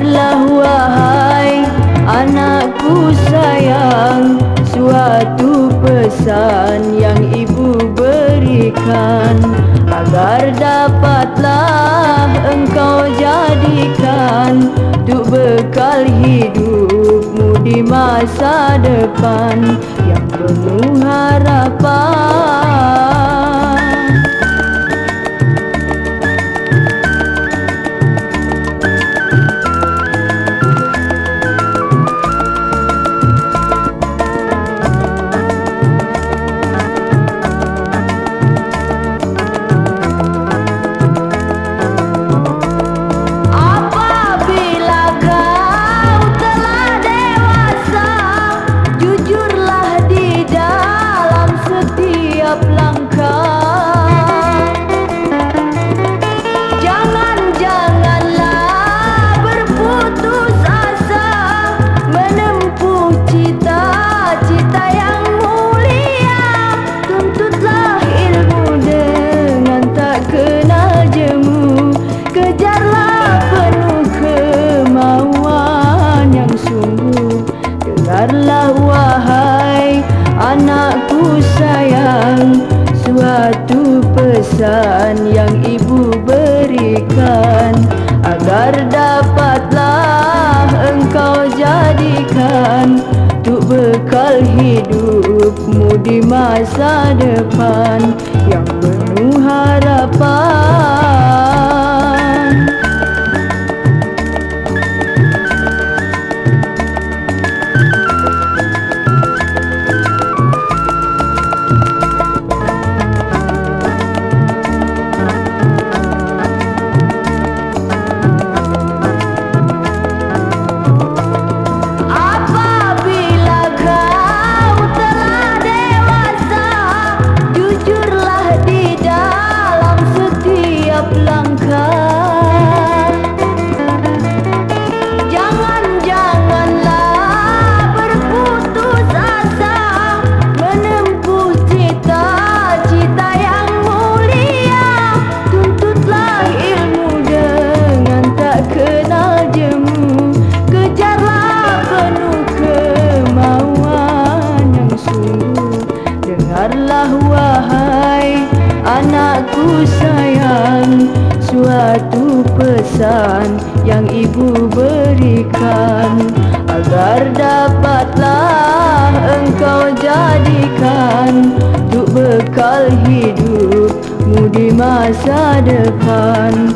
Dengarlah wahai anakku sayang Suatu pesan yang ibu berikan Agar dapatlah engkau jadikan Untuk bekal hidupmu di masa depan. Yang penuh harapan hidupmu di masa depan. Yang penuh harapan sayang Suatu pesan yang ibu berikan. Agar dapatlah engkau jadikan Untuk bekal hidupmu di masa depan